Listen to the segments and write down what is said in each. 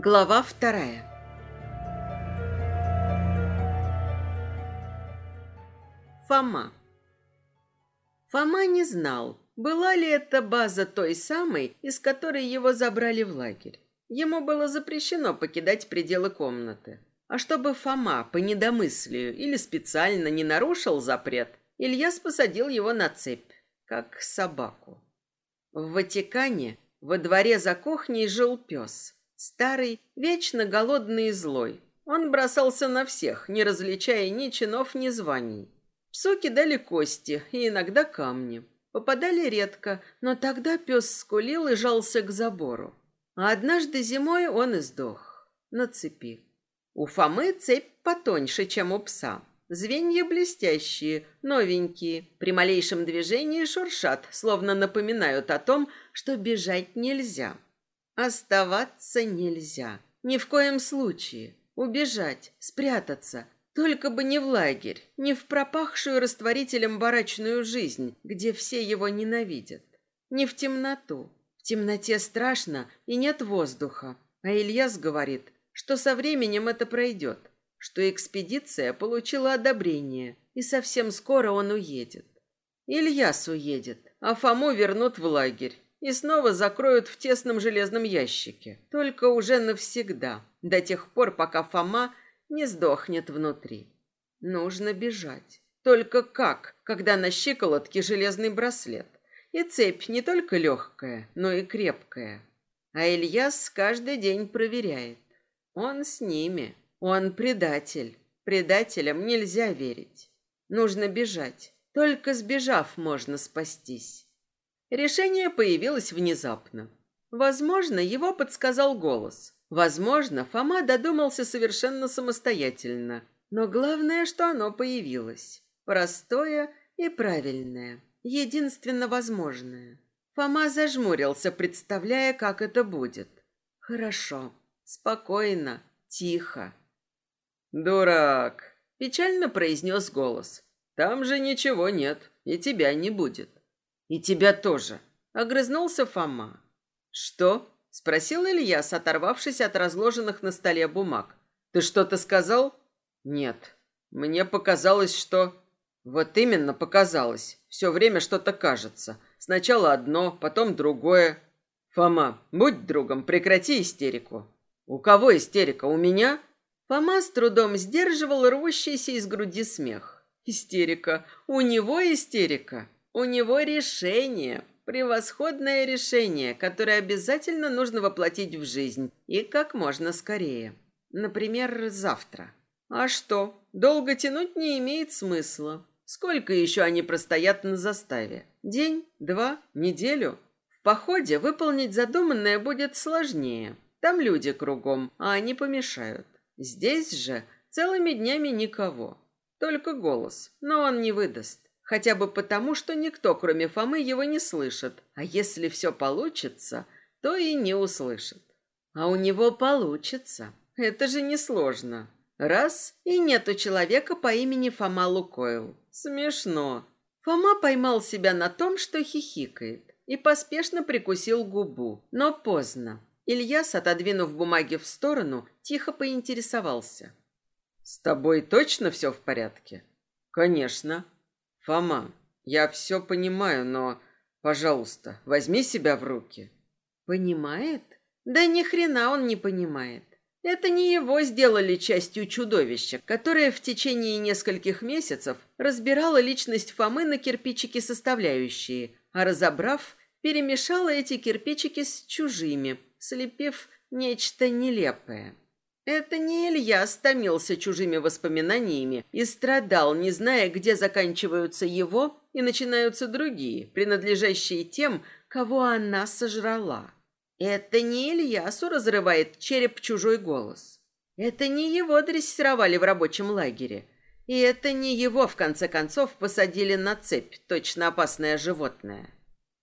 Глава вторая. Фома. Фома не знал, была ли это база той самой, из которой его забрали в лагерь. Ему было запрещено покидать пределы комнаты. А чтобы Фома по недомыслию или специально не нарушил запрет, Ильяс посадил его на цепь, как собаку. В Ватикане во дворе за кухней жил пес. Старый, вечно голодный и злой. Он бросался на всех, не различая ни чинов, ни званий. Псу кидали кости и иногда камни. Попадали редко, но тогда пес скулил и жался к забору. А однажды зимой он и сдох. На цепи. У Фомы цепь потоньше, чем у пса. Звенья блестящие, новенькие. При малейшем движении шуршат, словно напоминают о том, что бежать нельзя. Оставаться нельзя. Ни в коем случае. Убежать, спрятаться. Только бы не в лагерь, не в пропахшую растворителем барачную жизнь, где все его ненавидят. Не в темноту. В темноте страшно и нет воздуха. А Ильяс говорит, что со временем это пройдет, что экспедиция получила одобрение, и совсем скоро он уедет. Ильяс уедет, а Фому вернут в лагерь и снова закроют в тесном железном ящике, только уже навсегда, до тех пор, пока Фома не сдохнет внутри. Нужно бежать. Только как, когда на щиколотке железный браслет? И цепь не только легкая, но и крепкая. А Ильяс каждый день проверяет. Он с ними. Он предатель. Предателям нельзя верить. Нужно бежать. Только сбежав, можно спастись. Решение появилось внезапно. Возможно, его подсказал голос. Возможно, Фома додумался совершенно самостоятельно. Но главное, что оно появилось. Простое и правильное. Единственно возможное. Фома зажмурился, представляя, как это будет. Хорошо, спокойно, тихо. «Дурак!» – печально произнес голос. «Там же ничего нет, и тебя не будет». «И тебя тоже», — огрызнулся Фома. «Что?» — спросил Ильяс, оторвавшись от разложенных на столе бумаг. «Ты что-то сказал?» «Нет. Мне показалось, что...» «Вот именно показалось. Все время что-то кажется. Сначала одно, потом другое. Фома, будь другом, прекрати истерику». «У кого истерика? У меня?» Фома с трудом сдерживал рвущийся из груди смех. «Истерика. У него истерика». У него решение, превосходное решение, которое обязательно нужно воплотить в жизнь и как можно скорее. Например, завтра. А что? Долго тянуть не имеет смысла. Сколько еще они простоят на заставе? День? Два? Неделю? В походе выполнить задуманное будет сложнее. Там люди кругом, а они помешают. Здесь же целыми днями никого. Только голос, но он не выдаст. Хотя бы потому, что никто, кроме Фомы, его не слышит. А если все получится, то и не услышит. А у него получится. Это же несложно. Раз, и нету человека по имени Фома Лукойл. Смешно. Фома поймал себя на том, что хихикает, и поспешно прикусил губу. Но поздно. Ильяс, отодвинув бумаги в сторону, тихо поинтересовался. «С тобой точно все в порядке?» «Конечно», Фома, я все понимаю, но, пожалуйста, возьми себя в руки. Понимает? Да ни хрена он не понимает. Это не его сделали частью чудовища, которое в течение нескольких месяцев разбирало личность Фомы на кирпичики составляющие, а разобрав, перемешало эти кирпичики с чужими, слепив нечто нелепое. Это не Илья стомился чужими воспоминаниями и страдал, не зная, где заканчиваются его и начинаются другие, принадлежащие тем, кого она сожрала. Это не Ильясу разрывает череп чужой голос. Это не его дрессировали в рабочем лагере. И это не его, в конце концов, посадили на цепь, точно опасное животное.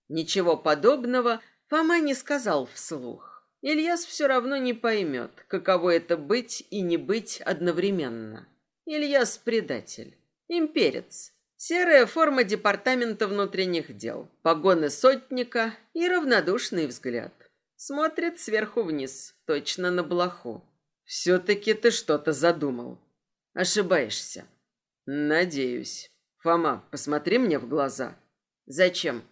Ничего подобного Фома не сказал вслух. Ильяс все равно не поймет, каково это быть и не быть одновременно. Ильяс предатель, имперец, серая форма департамента внутренних дел, погоны сотника и равнодушный взгляд. Смотрит сверху вниз, точно на блоху. Все-таки ты что-то задумал. Ошибаешься. Надеюсь. Фома, посмотри мне в глаза. Зачем?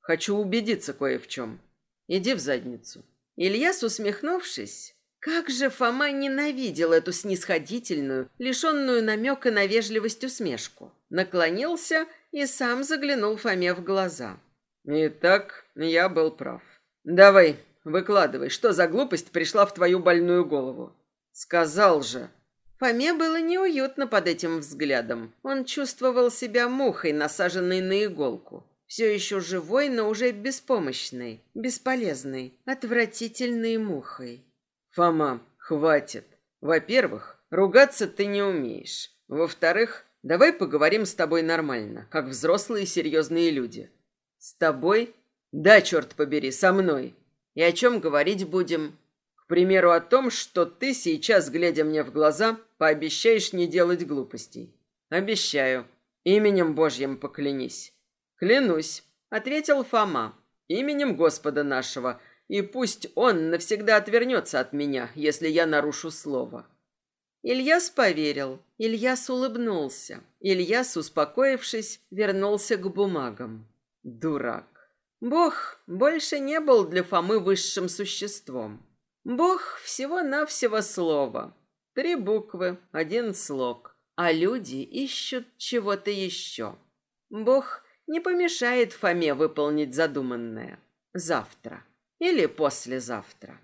Хочу убедиться кое в чем. Иди в задницу. Ильяс, усмехнувшись, как же Фома ненавидел эту снисходительную, лишенную намека на вежливость усмешку. Наклонился и сам заглянул Фоме в глаза. «Итак, я был прав. Давай, выкладывай, что за глупость пришла в твою больную голову?» «Сказал же». Фоме было неуютно под этим взглядом. Он чувствовал себя мухой, насаженной на иголку все еще живой, но уже беспомощной, бесполезной, отвратительной мухой. Фома, хватит. Во-первых, ругаться ты не умеешь. Во-вторых, давай поговорим с тобой нормально, как взрослые серьезные люди. С тобой? Да, черт побери, со мной. И о чем говорить будем? К примеру, о том, что ты сейчас, глядя мне в глаза, пообещаешь не делать глупостей. Обещаю. Именем Божьим поклянись. «Клянусь», — ответил Фома, — «именем Господа нашего, и пусть он навсегда отвернется от меня, если я нарушу слово». Ильяс поверил, Ильяс улыбнулся. Ильяс, успокоившись, вернулся к бумагам. Дурак. Бог больше не был для Фомы высшим существом. Бог всего-навсего слова. Три буквы, один слог. А люди ищут чего-то еще. Бог не помешает Фоме выполнить задуманное. Завтра или послезавтра.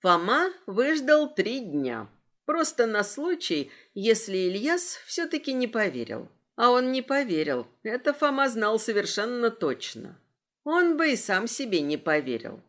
Фома выждал три дня. Просто на случай, если Ильяс все-таки не поверил. А он не поверил. Это Фома знал совершенно точно. Он бы и сам себе не поверил.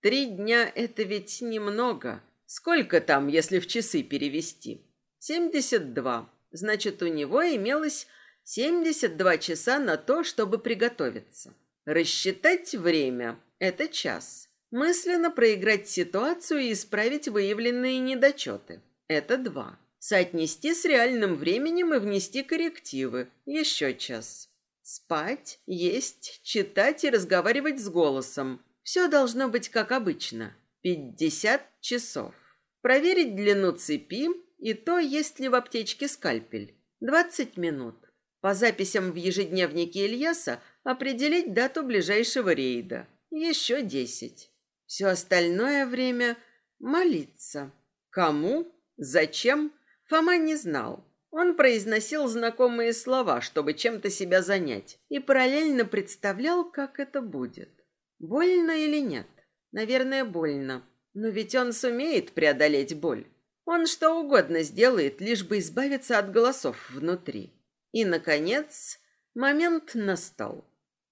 Три дня – это ведь немного. Сколько там, если в часы перевести? Семьдесят два. Значит, у него имелось 72 часа на то, чтобы приготовиться. Рассчитать время – это час. Мысленно проиграть ситуацию и исправить выявленные недочеты – это два. Соотнести с реальным временем и внести коррективы – еще час. Спать, есть, читать и разговаривать с голосом. Все должно быть как обычно. 50 часов. Проверить длину цепи и то, есть ли в аптечке скальпель. 20 минут. По записям в ежедневнике Ильяса определить дату ближайшего рейда. Еще десять. Все остальное время молиться. Кому? Зачем? Фома не знал. Он произносил знакомые слова, чтобы чем-то себя занять, и параллельно представлял, как это будет. Больно или нет? Наверное, больно. Но ведь он сумеет преодолеть боль. Он что угодно сделает, лишь бы избавиться от голосов внутри. И, наконец, момент настал.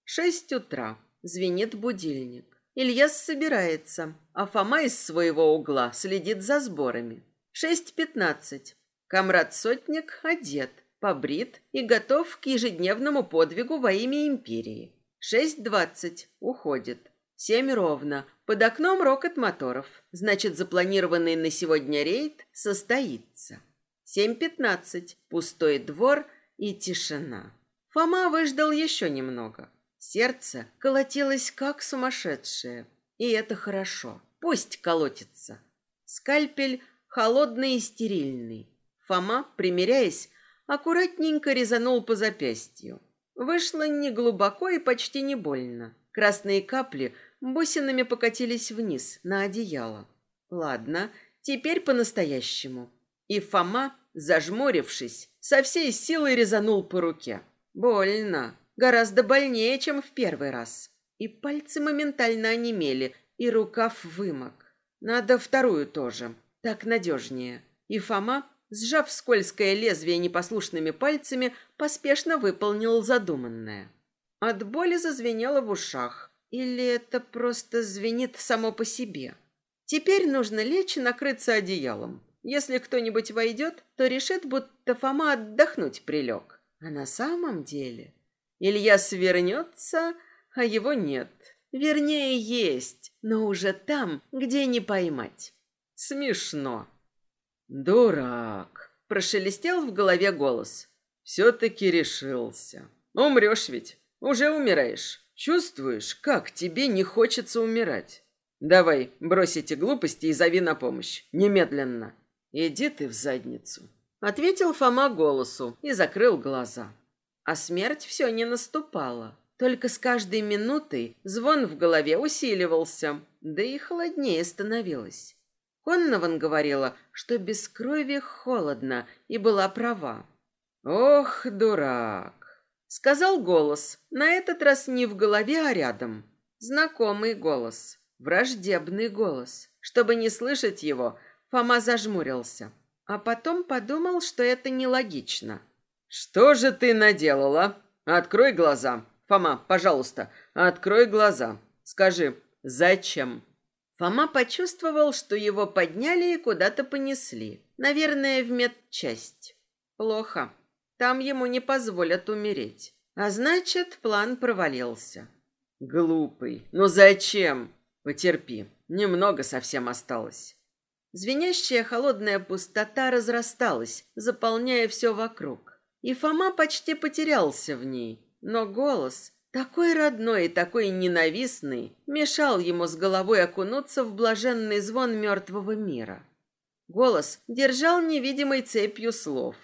Шесть утра. Звенит будильник. Ильяс собирается, а Фома из своего угла следит за сборами. Шесть пятнадцать. Камрад-сотник одет, побрит и готов к ежедневному подвигу во имя империи. Шесть двадцать. Уходит. Семь ровно. Под окном рокот моторов. Значит, запланированный на сегодня рейд состоится. Семь пятнадцать. Пустой двор и тишина. Фома выждал еще немного. Сердце колотилось как сумасшедшее. И это хорошо. Пусть колотится. Скальпель холодный и стерильный. Фома, примеряясь, аккуратненько резанул по запястью. Вышло не глубоко и почти не больно. Красные капли бусинами покатились вниз, на одеяло. Ладно, теперь по-настоящему. И Фома Зажмурившись, со всей силой резанул по руке. Больно. Гораздо больнее, чем в первый раз. И пальцы моментально онемели, и рукав вымок. Надо вторую тоже. Так надежнее. И Фома, сжав скользкое лезвие непослушными пальцами, поспешно выполнил задуманное. От боли зазвенело в ушах. Или это просто звенит само по себе? Теперь нужно лечь и накрыться одеялом. Если кто-нибудь войдет, то решит, будто Фома отдохнуть прилег. А на самом деле Илья свернется, а его нет. Вернее, есть, но уже там, где не поймать. Смешно. «Дурак!» – прошелестел в голове голос. «Все-таки решился. Умрешь ведь. Уже умираешь. Чувствуешь, как тебе не хочется умирать. Давай, брось эти глупости и зови на помощь. Немедленно. Иди ты в задницу. Ответил Фома голосу и закрыл глаза. А смерть все не наступала. Только с каждой минутой звон в голове усиливался, да и холоднее становилось. Коннован говорила, что без крови холодно, и была права. «Ох, дурак!» — сказал голос, на этот раз не в голове, а рядом. Знакомый голос, враждебный голос. Чтобы не слышать его, Фома зажмурился, а потом подумал, что это нелогично. «Что же ты наделала? Открой глаза. Фома, пожалуйста, открой глаза. Скажи, зачем?» Фома почувствовал, что его подняли и куда-то понесли. Наверное, в медчасть. Плохо. Там ему не позволят умереть. А значит, план провалился. Глупый. Ну зачем? Потерпи. Немного совсем осталось. Звенящая холодная пустота разрасталась, заполняя все вокруг. И Фома почти потерялся в ней. Но голос, такой родной и такой ненавистный, мешал ему с головой окунуться в блаженный звон мертвого мира. Голос держал невидимой цепью слов,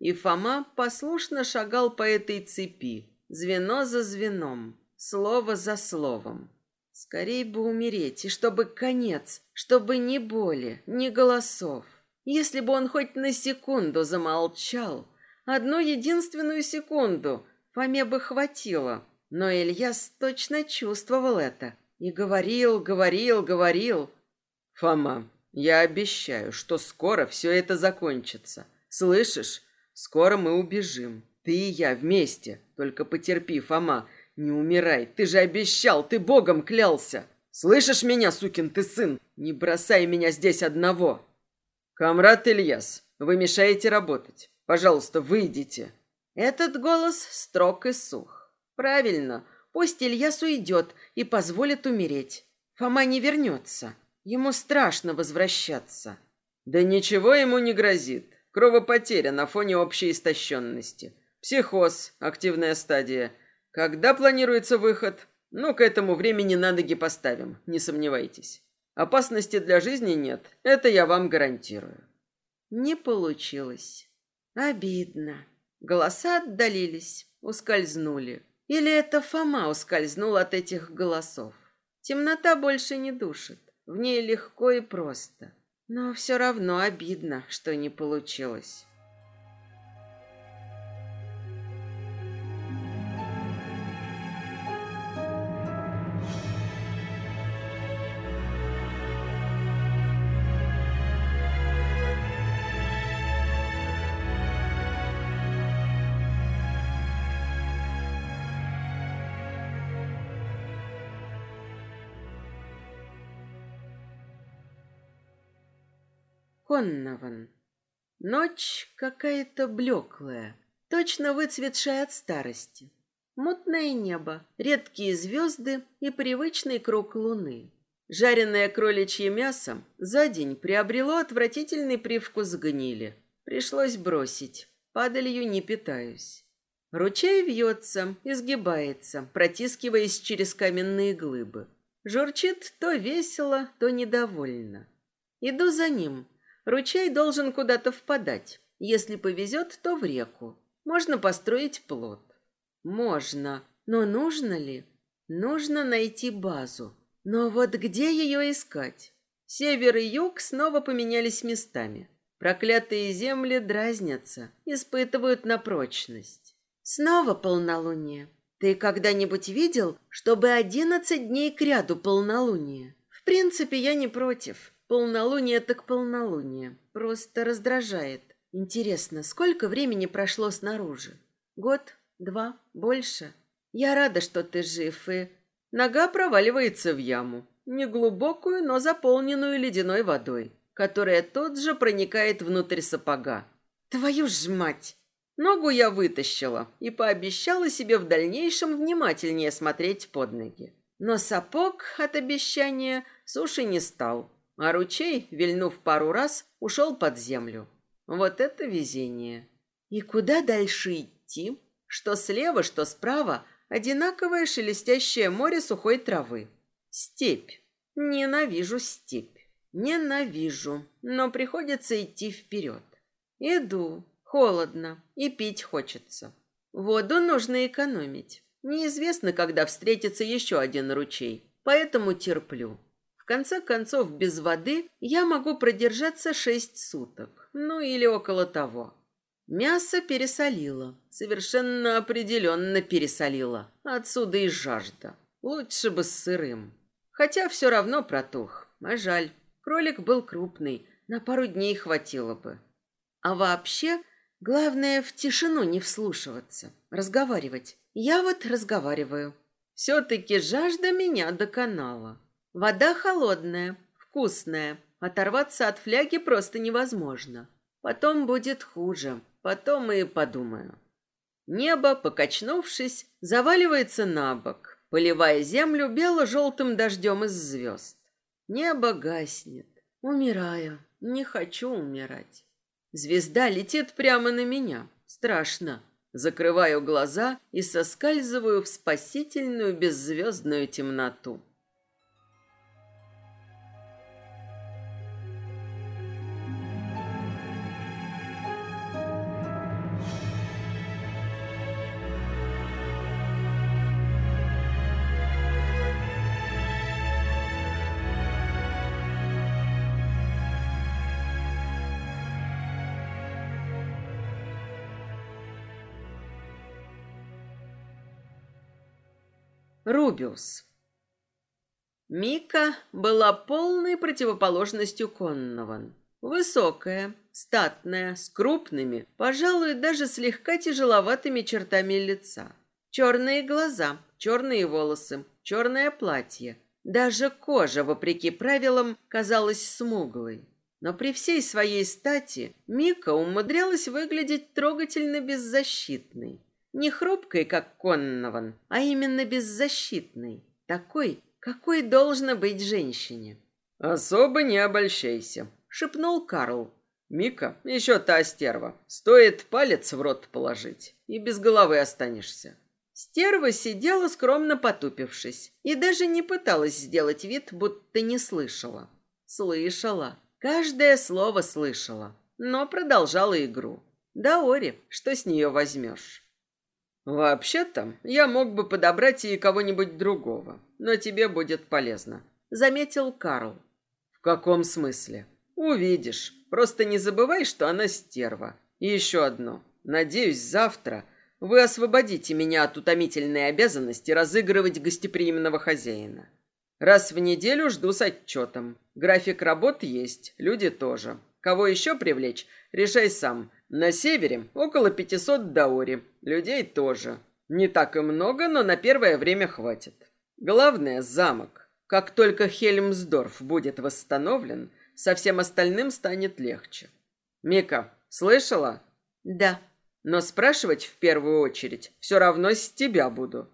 и Фома послушно шагал по этой цепи, звено за звеном, слово за словом. Скорей бы умереть, и чтобы конец, чтобы ни боли, ни голосов. Если бы он хоть на секунду замолчал, одну единственную секунду, Фоме бы хватило — но Ильяс точно чувствовал это и говорил, говорил, говорил. «Фома, я обещаю, что скоро все это закончится. Слышишь? Скоро мы убежим. Ты и я вместе. Только потерпи, Фома. Не умирай. Ты же обещал, ты Богом клялся. Слышишь меня, сукин ты сын? Не бросай меня здесь одного. Камрад Ильяс, вы мешаете работать. Пожалуйста, выйдите. Этот голос строг и сух. Правильно, пусть Ильяс уйдет и позволит умереть. Фома не вернется. Ему страшно возвращаться. Да ничего ему не грозит. Кровопотеря на фоне общей истощенности. Психоз, активная стадия. Когда планируется выход? Ну, к этому времени на ноги поставим, не сомневайтесь. Опасности для жизни нет, это я вам гарантирую. Не получилось. Обидно. Голоса отдалились, ускользнули. Или это Фома ускользнул от этих голосов? Темнота больше не душит. В ней легко и просто. Но все равно обидно, что не получилось. Коннован. Ночь какая-то блеклая, точно выцветшая от старости. Мутное небо, редкие звезды и привычный круг луны. Жареное кроличье мясо за день приобрело отвратительный привкус гнили. Пришлось бросить. Падалью не питаюсь. Ручей вьется, изгибается, протискиваясь через каменные глыбы. Журчит то весело, то недовольно. Иду за ним, Ручей должен куда-то впадать. Если повезет, то в реку. Можно построить плот. Можно. Но нужно ли? Нужно найти базу. Но вот где ее искать? Север и юг снова поменялись местами. Проклятые земли дразнятся, испытывают на прочность. Снова полнолуние. Ты когда-нибудь видел, чтобы одиннадцать дней кряду полнолуние? В принципе, я не против. Полнолуние так полнолуние. Просто раздражает. Интересно, сколько времени прошло снаружи? Год? Два? Больше? Я рада, что ты жив и... Нога проваливается в яму. Неглубокую, но заполненную ледяной водой, которая тут же проникает внутрь сапога. Твою ж мать! Ногу я вытащила и пообещала себе в дальнейшем внимательнее смотреть под ноги. Но сапог от обещания суши не стал а ручей, вильнув пару раз, ушел под землю. Вот это везение. И куда дальше идти? Что слева, что справа одинаковое шелестящее море сухой травы. Степь. Ненавижу степь. Ненавижу, но приходится идти вперед. Иду. Холодно и пить хочется. Воду нужно экономить. Неизвестно, когда встретится еще один ручей, поэтому терплю. Конце концов, без воды я могу продержаться шесть суток, ну или около того. Мясо пересолило, совершенно определенно пересолило. Отсюда и жажда. Лучше бы с сырым. Хотя все равно протух. А жаль. Кролик был крупный, на пару дней хватило бы. А вообще, главное в тишину не вслушиваться, разговаривать. Я вот разговариваю. Все-таки жажда меня доконала. Вода холодная, вкусная. Оторваться от фляги просто невозможно. Потом будет хуже. Потом и подумаю. Небо, покачнувшись, заваливается на бок, поливая землю бело-желтым дождем из звезд. Небо гаснет. Умираю. Не хочу умирать. Звезда летит прямо на меня. Страшно. Закрываю глаза и соскальзываю в спасительную беззвездную темноту. Рубиус. Мика была полной противоположностью Коннован. Высокая, статная, с крупными, пожалуй, даже слегка тяжеловатыми чертами лица. Черные глаза, черные волосы, черное платье. Даже кожа, вопреки правилам, казалась смуглой. Но при всей своей стати Мика умудрялась выглядеть трогательно беззащитной. Не хрупкой, как Коннован, а именно беззащитной. Такой, какой должна быть женщине. «Особо не обольщайся», — шепнул Карл. «Мика, еще та стерва. Стоит палец в рот положить, и без головы останешься». Стерва сидела, скромно потупившись, и даже не пыталась сделать вид, будто не слышала. Слышала. Каждое слово слышала, но продолжала игру. Да, Ори, что с нее возьмешь? «Вообще-то, я мог бы подобрать ей кого-нибудь другого, но тебе будет полезно», — заметил Карл. «В каком смысле?» «Увидишь. Просто не забывай, что она стерва. И еще одно. Надеюсь, завтра вы освободите меня от утомительной обязанности разыгрывать гостеприимного хозяина. Раз в неделю жду с отчетом. График работ есть, люди тоже. Кого еще привлечь, решай сам. На севере около 500 даори. Людей тоже. Не так и много, но на первое время хватит. Главное – замок. Как только Хельмсдорф будет восстановлен, со всем остальным станет легче. Мика, слышала? Да. Но спрашивать в первую очередь все равно с тебя буду.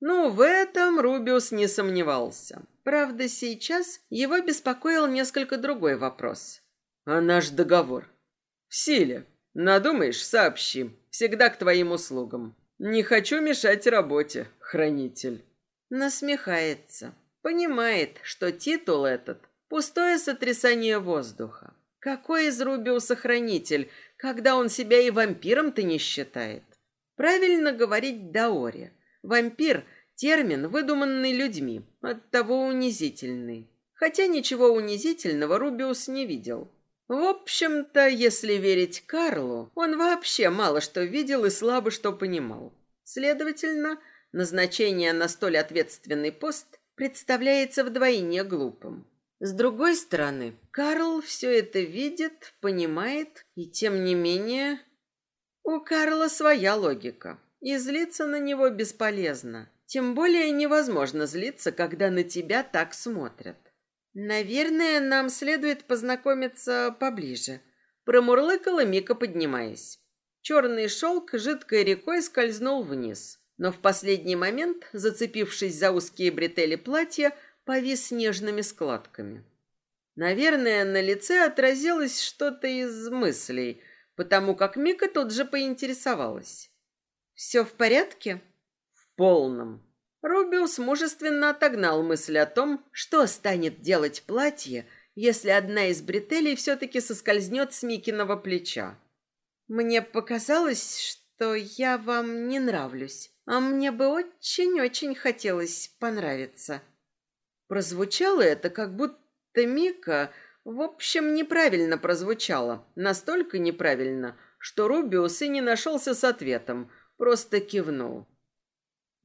Ну, в этом Рубиус не сомневался. Правда, сейчас его беспокоил несколько другой вопрос. А наш договор? В силе. Надумаешь, сообщи. Всегда к твоим услугам. Не хочу мешать работе, хранитель. Насмехается. Понимает, что титул этот – пустое сотрясание воздуха. Какой из Рубиуса хранитель, когда он себя и вампиром-то не считает? Правильно говорить Даоре. Вампир – термин, выдуманный людьми, оттого унизительный. Хотя ничего унизительного Рубиус не видел. В общем-то, если верить Карлу, он вообще мало что видел и слабо что понимал. Следовательно, назначение на столь ответственный пост представляется вдвойне глупым. С другой стороны, Карл все это видит, понимает, и тем не менее... У Карла своя логика, и злиться на него бесполезно. Тем более невозможно злиться, когда на тебя так смотрят. «Наверное, нам следует познакомиться поближе», – промурлыкала Мика, поднимаясь. Черный шелк жидкой рекой скользнул вниз, но в последний момент, зацепившись за узкие бретели платья, повис нежными складками. Наверное, на лице отразилось что-то из мыслей, потому как Мика тут же поинтересовалась. «Все в порядке?» «В полном». Рубиус мужественно отогнал мысль о том, что станет делать платье, если одна из бретелей все-таки соскользнет с Микиного плеча. «Мне показалось, что я вам не нравлюсь, а мне бы очень-очень хотелось понравиться». Прозвучало это, как будто Мика, в общем, неправильно прозвучало. Настолько неправильно, что Рубиус и не нашелся с ответом, просто кивнул.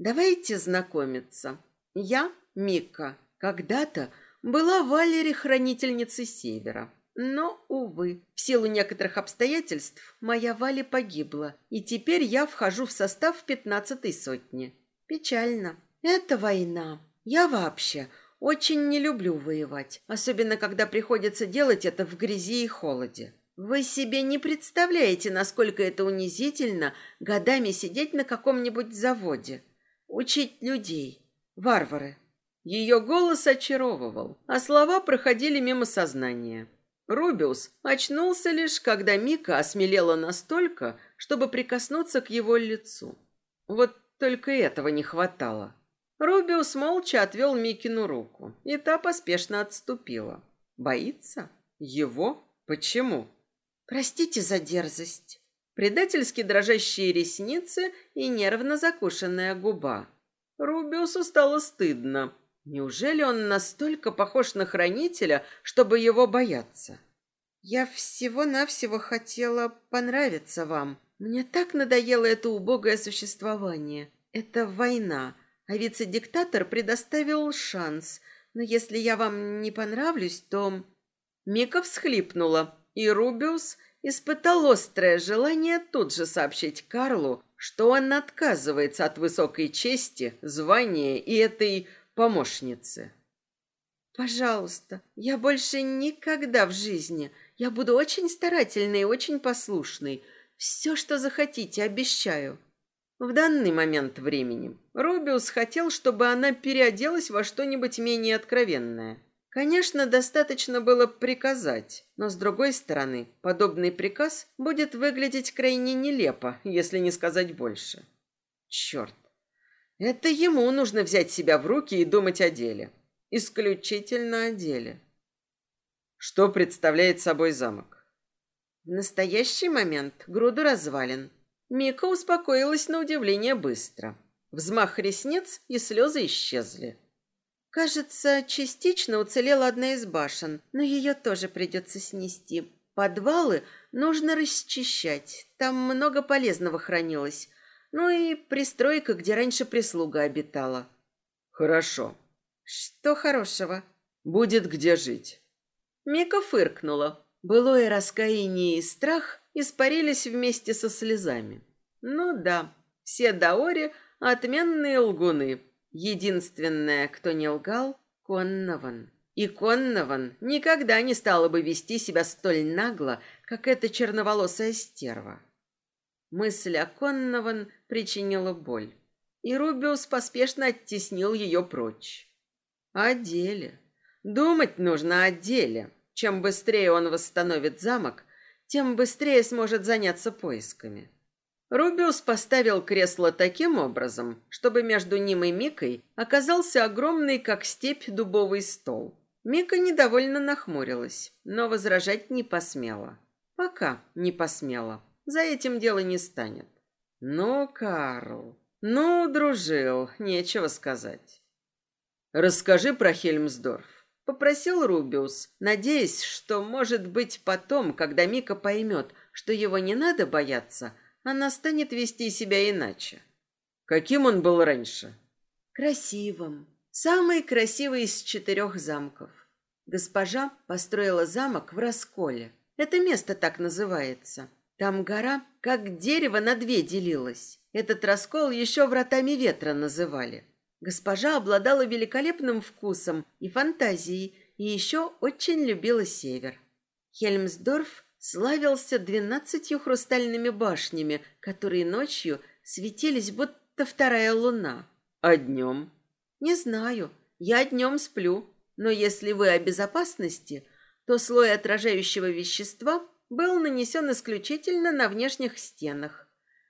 «Давайте знакомиться. Я Мика. Когда-то была Валери хранительницей Севера. Но, увы, в силу некоторых обстоятельств моя Валя погибла, и теперь я вхожу в состав пятнадцатой сотни. Печально. Это война. Я вообще очень не люблю воевать, особенно когда приходится делать это в грязи и холоде. Вы себе не представляете, насколько это унизительно годами сидеть на каком-нибудь заводе, учить людей. Варвары. Ее голос очаровывал, а слова проходили мимо сознания. Рубиус очнулся лишь, когда Мика осмелела настолько, чтобы прикоснуться к его лицу. Вот только этого не хватало. Рубиус молча отвел Микину руку, и та поспешно отступила. Боится? Его? Почему? Простите за дерзость. Предательски дрожащие ресницы и нервно закушенная губа. Рубиусу стало стыдно. Неужели он настолько похож на хранителя, чтобы его бояться? Я всего-навсего хотела понравиться вам. Мне так надоело это убогое существование. Это война. А вице-диктатор предоставил шанс. Но если я вам не понравлюсь, то...» Мика всхлипнула, и Рубиус испытал острое желание тут же сообщить Карлу, что он отказывается от высокой чести, звания и этой помощницы. «Пожалуйста, я больше никогда в жизни. Я буду очень старательной и очень послушной. Все, что захотите, обещаю». В данный момент времени Рубиус хотел, чтобы она переоделась во что-нибудь менее откровенное. Конечно, достаточно было приказать, но с другой стороны, подобный приказ будет выглядеть крайне нелепо, если не сказать больше. Черт. Это ему нужно взять себя в руки и думать о деле. Исключительно о деле. Что представляет собой замок? В настоящий момент груду развалин – Мика успокоилась на удивление быстро. Взмах ресниц, и слезы исчезли. Кажется, частично уцелела одна из башен, но ее тоже придется снести. Подвалы нужно расчищать, там много полезного хранилось. Ну и пристройка, где раньше прислуга обитала. Хорошо. Что хорошего? Будет где жить. Мика фыркнула. Былое раскаяние и страх испарились вместе со слезами. Ну да, все даори – отменные лгуны. Единственное, кто не лгал – Коннован. И Коннован никогда не стала бы вести себя столь нагло, как эта черноволосая стерва. Мысль о Коннован причинила боль, и Рубиус поспешно оттеснил ее прочь. О деле. Думать нужно о деле. Чем быстрее он восстановит замок, тем быстрее сможет заняться поисками. Рубиус поставил кресло таким образом, чтобы между ним и Микой оказался огромный, как степь, дубовый стол. Мика недовольно нахмурилась, но возражать не посмела. Пока не посмела. За этим дело не станет. Ну, Карл, ну, дружил, нечего сказать. Расскажи про Хельмсдорф. Попросил Рубиус, надеясь, что, может быть, потом, когда Мика поймет, что его не надо бояться, она станет вести себя иначе. Каким он был раньше? Красивым. Самый красивый из четырех замков. Госпожа построила замок в Расколе. Это место так называется. Там гора, как дерево на две делилась. Этот раскол еще вратами ветра называли. Госпожа обладала великолепным вкусом и фантазией, и еще очень любила север. Хельмсдорф славился двенадцатью хрустальными башнями, которые ночью светились, будто вторая луна. А днем? Не знаю. Я днем сплю. Но если вы о безопасности, то слой отражающего вещества был нанесен исключительно на внешних стенах.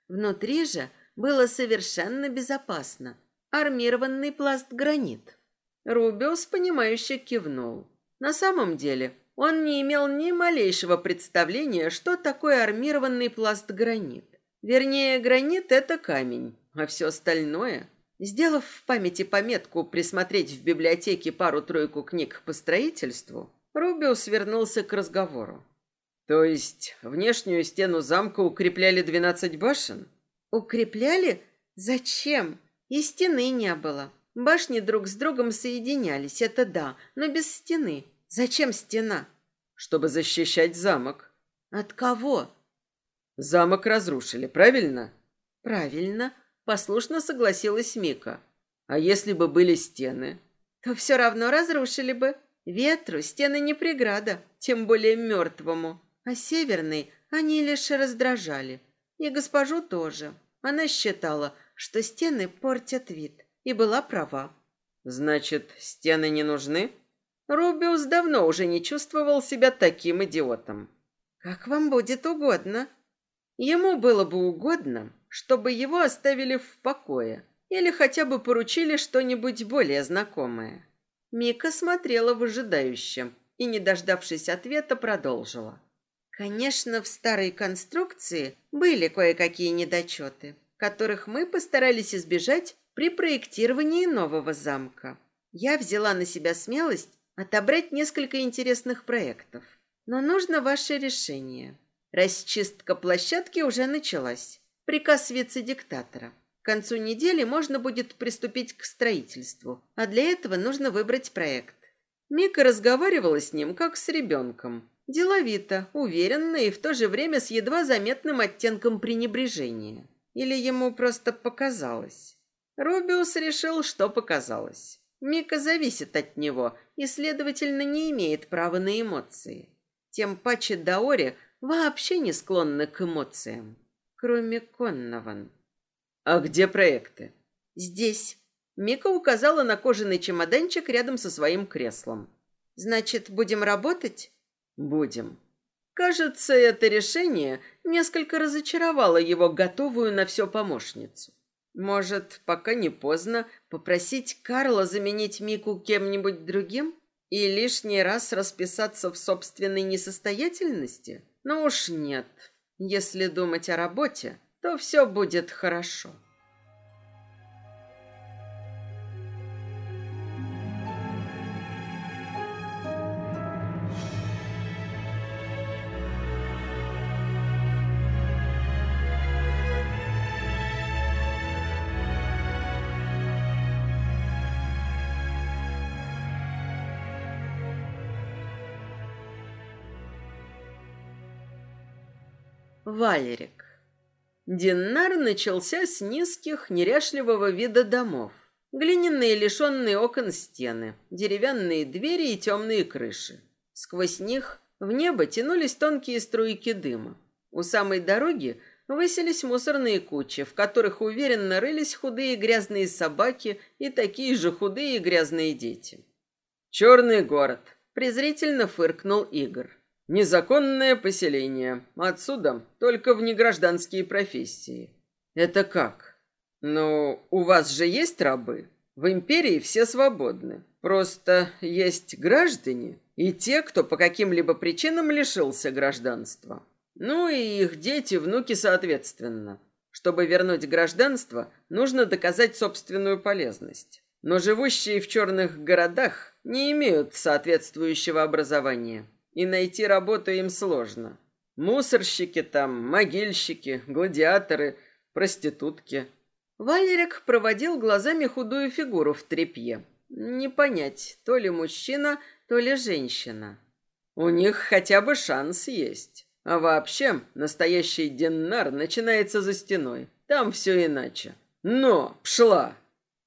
Внутри же было совершенно безопасно. армированный пласт гранит. Рубиус, понимающе кивнул. На самом деле, он не имел ни малейшего представления, что такое армированный пласт гранит. Вернее, гранит – это камень, а все остальное... Сделав в памяти пометку присмотреть в библиотеке пару-тройку книг по строительству, Рубиус вернулся к разговору. То есть внешнюю стену замка укрепляли двенадцать башен? Укрепляли? Зачем? И стены не было. Башни друг с другом соединялись, это да, но без стены. Зачем стена? Чтобы защищать замок. От кого? Замок разрушили, правильно? Правильно. Послушно согласилась Мика. А если бы были стены? То все равно разрушили бы. Ветру стены не преграда, тем более мертвому. А северный они лишь раздражали. И госпожу тоже. Она считала, что стены портят вид. И была права. Значит, стены не нужны? Рубиус давно уже не чувствовал себя таким идиотом. Как вам будет угодно. Ему было бы угодно, чтобы его оставили в покое или хотя бы поручили что-нибудь более знакомое. Мика смотрела выжидающе и, не дождавшись ответа, продолжила. Конечно, в старой конструкции были кое-какие недочеты, которых мы постарались избежать при проектировании нового замка. Я взяла на себя смелость отобрать несколько интересных проектов. Но нужно ваше решение. Расчистка площадки уже началась. Приказ вице-диктатора. К концу недели можно будет приступить к строительству, а для этого нужно выбрать проект. Мика разговаривала с ним, как с ребенком. Деловито, уверенно и в то же время с едва заметным оттенком пренебрежения. Или ему просто показалось. Рубиус решил, что показалось. Мика зависит от него и, следовательно, не имеет права на эмоции. Тем паче Даори вообще не склонна к эмоциям кроме Коннован. А где проекты? Здесь. Мика указала на кожаный чемоданчик рядом со своим креслом. Значит, будем работать? Будем. Кажется, это решение несколько разочаровало его готовую на все помощницу. Может, пока не поздно попросить Карла заменить Мику кем-нибудь другим и лишний раз расписаться в собственной несостоятельности? Ну уж нет, если думать о работе, то все будет хорошо. Валерик. Динар начался с низких, неряшливого вида домов. Глиняные, лишенные окон стены, деревянные двери и темные крыши. Сквозь них в небо тянулись тонкие струйки дыма. У самой дороги высились мусорные кучи, в которых уверенно рылись худые грязные собаки и такие же худые грязные дети. «Черный город», — презрительно фыркнул Игорь. Незаконное поселение. Отсюда только в негражданские профессии. Это как? Ну, у вас же есть рабы. В империи все свободны. Просто есть граждане и те, кто по каким-либо причинам лишился гражданства. Ну и их дети, внуки соответственно. Чтобы вернуть гражданство, нужно доказать собственную полезность. Но живущие в черных городах не имеют соответствующего образования и найти работу им сложно. Мусорщики там, могильщики, гладиаторы, проститутки. Валерик проводил глазами худую фигуру в тряпье. Не понять, то ли мужчина, то ли женщина. У них хотя бы шанс есть. А вообще, настоящий Деннар начинается за стеной. Там все иначе. Но, пшла!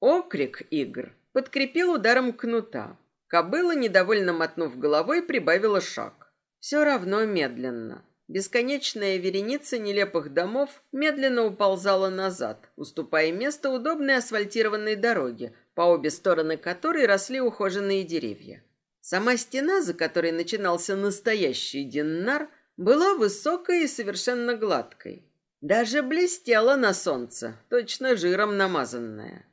Окрик игр подкрепил ударом кнута. Кобыла, недовольно мотнув головой, прибавила шаг. Все равно медленно. Бесконечная вереница нелепых домов медленно уползала назад, уступая место удобной асфальтированной дороге, по обе стороны которой росли ухоженные деревья. Сама стена, за которой начинался настоящий Диннар, была высокой и совершенно гладкой. Даже блестела на солнце, точно жиром намазанная.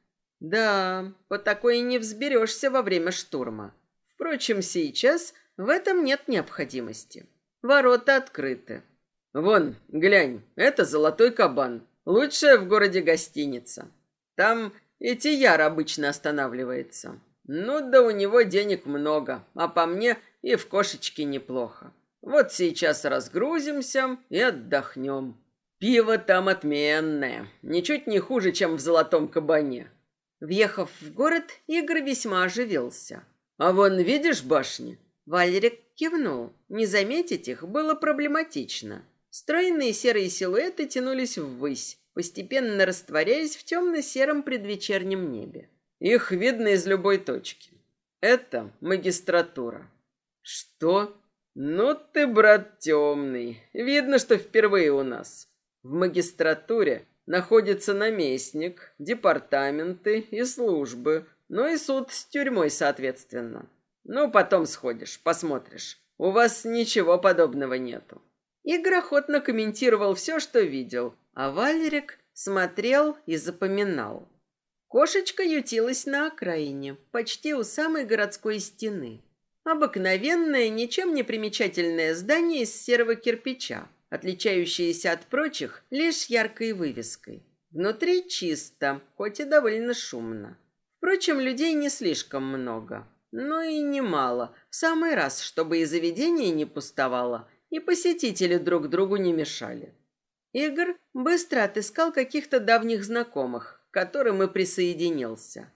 Да, по такой не взберешься во время штурма. Впрочем, сейчас в этом нет необходимости. Ворота открыты. Вон, глянь, это золотой кабан. Лучшая в городе гостиница. Там и Тияр обычно останавливается. Ну да у него денег много, а по мне и в кошечке неплохо. Вот сейчас разгрузимся и отдохнем. Пиво там отменное, ничуть не хуже, чем в золотом кабане. Въехав в город, Игорь весьма оживился. А вон видишь башни? Валерик кивнул. Не заметить их было проблематично. Стройные серые силуэты тянулись ввысь, постепенно растворяясь в темно-сером предвечернем небе. Их видно из любой точки. Это магистратура. Что? Ну ты, брат, темный. Видно, что впервые у нас. В магистратуре находится наместник, департаменты и службы, ну и суд с тюрьмой, соответственно. Ну, потом сходишь, посмотришь. У вас ничего подобного нету. Игорь охотно комментировал все, что видел, а Валерик смотрел и запоминал. Кошечка ютилась на окраине, почти у самой городской стены. Обыкновенное, ничем не примечательное здание из серого кирпича, отличающееся от прочих лишь яркой вывеской. Внутри чисто, хоть и довольно шумно. Впрочем, людей не слишком много, но и немало, в самый раз, чтобы и заведение не пустовало, и посетители друг другу не мешали. Игорь быстро отыскал каких-то давних знакомых, к которым и присоединился.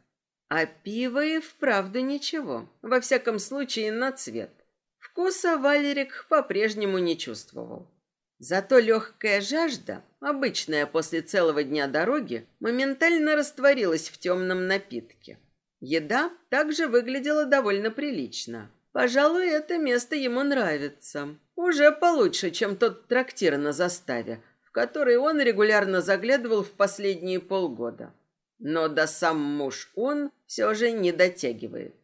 А пиво и вправду ничего, во всяком случае на цвет. Вкуса Валерик по-прежнему не чувствовал. Зато легкая жажда, обычная после целого дня дороги, моментально растворилась в темном напитке. Еда также выглядела довольно прилично. Пожалуй, это место ему нравится. Уже получше, чем тот трактир на заставе, в который он регулярно заглядывал в последние полгода. Но до сам муж он все же не дотягивает.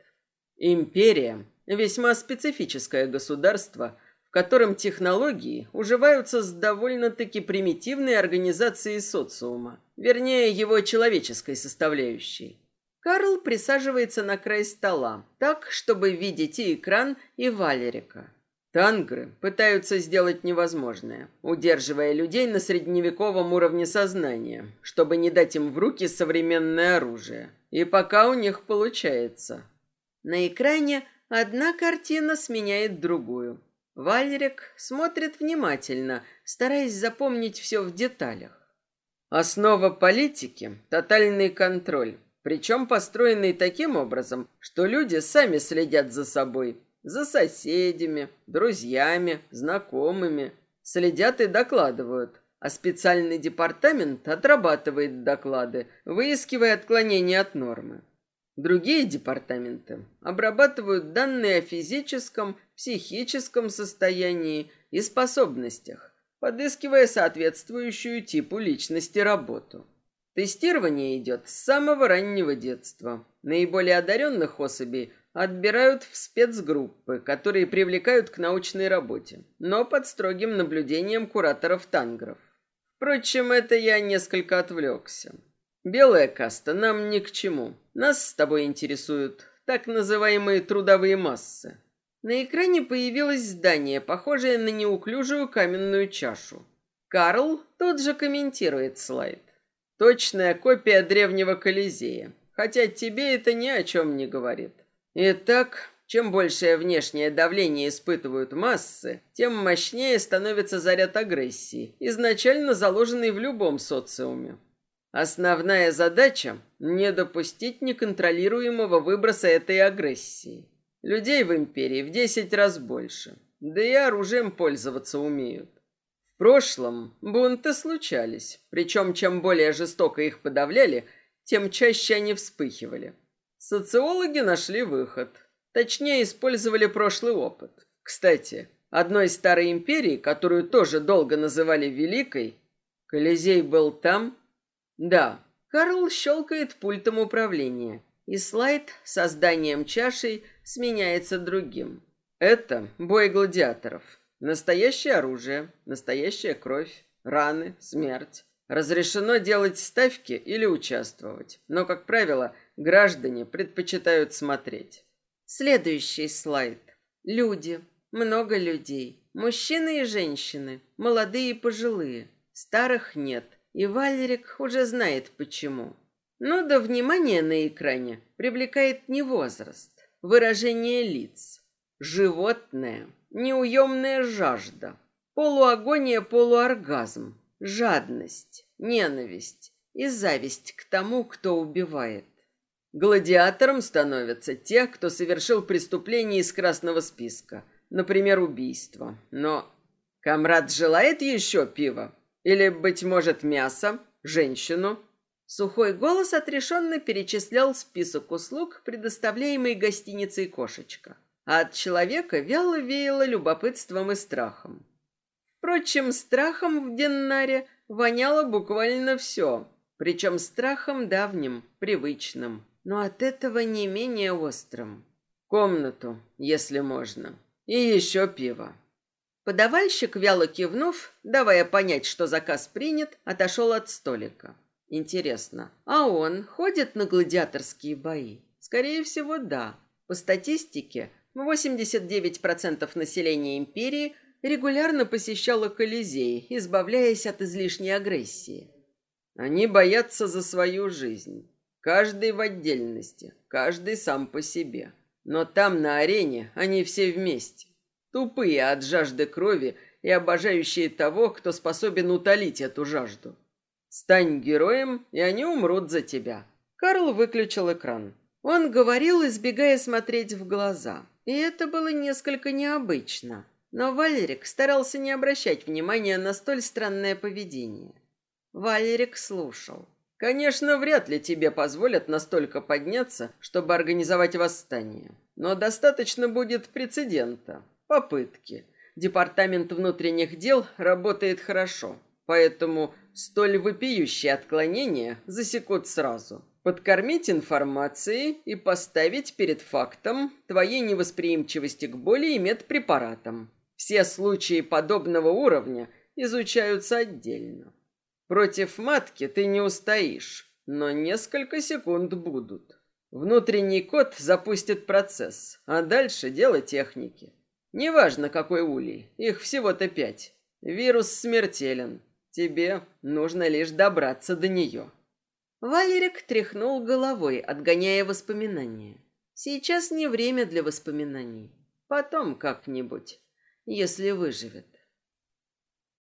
Империя – весьма специфическое государство, в котором технологии уживаются с довольно-таки примитивной организацией социума, вернее, его человеческой составляющей. Карл присаживается на край стола, так, чтобы видеть и экран, и Валерика. Тангры пытаются сделать невозможное, удерживая людей на средневековом уровне сознания, чтобы не дать им в руки современное оружие. И пока у них получается. На экране одна картина сменяет другую. Валерик смотрит внимательно, стараясь запомнить все в деталях. Основа политики – тотальный контроль, причем построенный таким образом, что люди сами следят за собой, за соседями, друзьями, знакомыми. Следят и докладывают, а специальный департамент отрабатывает доклады, выискивая отклонения от нормы. Другие департаменты обрабатывают данные о физическом, психическом состоянии и способностях, подыскивая соответствующую типу личности работу. Тестирование идет с самого раннего детства. Наиболее одаренных особей отбирают в спецгруппы, которые привлекают к научной работе, но под строгим наблюдением кураторов-тангров. Впрочем, это я несколько отвлекся. Белая каста нам ни к чему. Нас с тобой интересуют так называемые трудовые массы. На экране появилось здание, похожее на неуклюжую каменную чашу. Карл тут же комментирует слайд. Точная копия древнего Колизея, хотя тебе это ни о чем не говорит. Итак, чем большее внешнее давление испытывают массы, тем мощнее становится заряд агрессии, изначально заложенный в любом социуме. Основная задача – не допустить неконтролируемого выброса этой агрессии. Людей в империи в 10 раз больше, да и оружием пользоваться умеют. В прошлом бунты случались, причем чем более жестоко их подавляли, тем чаще они вспыхивали. Социологи нашли выход. Точнее, использовали прошлый опыт. Кстати, одной старой империи, которую тоже долго называли Великой, Колизей был там? Да. Карл щелкает пультом управления, и слайд с созданием чашей сменяется другим. Это бой гладиаторов. Настоящее оружие, настоящая кровь, раны, смерть. Разрешено делать ставки или участвовать, но, как правило, граждане предпочитают смотреть. Следующий слайд. Люди. Много людей. Мужчины и женщины. Молодые и пожилые. Старых нет. И Валерик уже знает почему. Но до внимания на экране привлекает не возраст, выражение лиц. Животное, неуемная жажда, полуагония, полуоргазм, жадность, ненависть и зависть к тому, кто убивает. Гладиатором становятся те, кто совершил преступление из красного списка, например, убийство. Но комрад желает еще пива? Или, быть может, мясо, женщину? Сухой голос отрешенно перечислял список услуг, предоставляемый гостиницей «Кошечка». А от человека вяло веяло любопытством и страхом. Впрочем, страхом в Деннаре воняло буквально все, причем страхом давним, привычным, но от этого не менее острым. Комнату, если можно, и еще пиво. Подавальщик, вяло кивнув, давая понять, что заказ принят, отошел от столика. Интересно, а он ходит на гладиаторские бои? Скорее всего, да. По статистике, 89% населения империи регулярно посещало Колизей, избавляясь от излишней агрессии. Они боятся за свою жизнь. Каждый в отдельности, каждый сам по себе. Но там, на арене, они все вместе. Тупые от жажды крови и обожающие того, кто способен утолить эту жажду. Стань героем, и они умрут за тебя. Карл выключил экран. Он говорил, избегая смотреть в глаза. И это было несколько необычно. Но Валерик старался не обращать внимания на столь странное поведение. Валерик слушал. Конечно, вряд ли тебе позволят настолько подняться, чтобы организовать восстание. Но достаточно будет прецедента попытки. Департамент внутренних дел работает хорошо, поэтому столь вопиющие отклонения засекут сразу. Подкормить информацией и поставить перед фактом твоей невосприимчивости к боли и медпрепаратам. Все случаи подобного уровня изучаются отдельно. Против матки ты не устоишь, но несколько секунд будут. Внутренний код запустит процесс, а дальше дело техники. Неважно, какой улей, их всего-то пять. Вирус смертелен. Тебе нужно лишь добраться до нее. Валерик тряхнул головой, отгоняя воспоминания. Сейчас не время для воспоминаний. Потом как-нибудь, если выживет.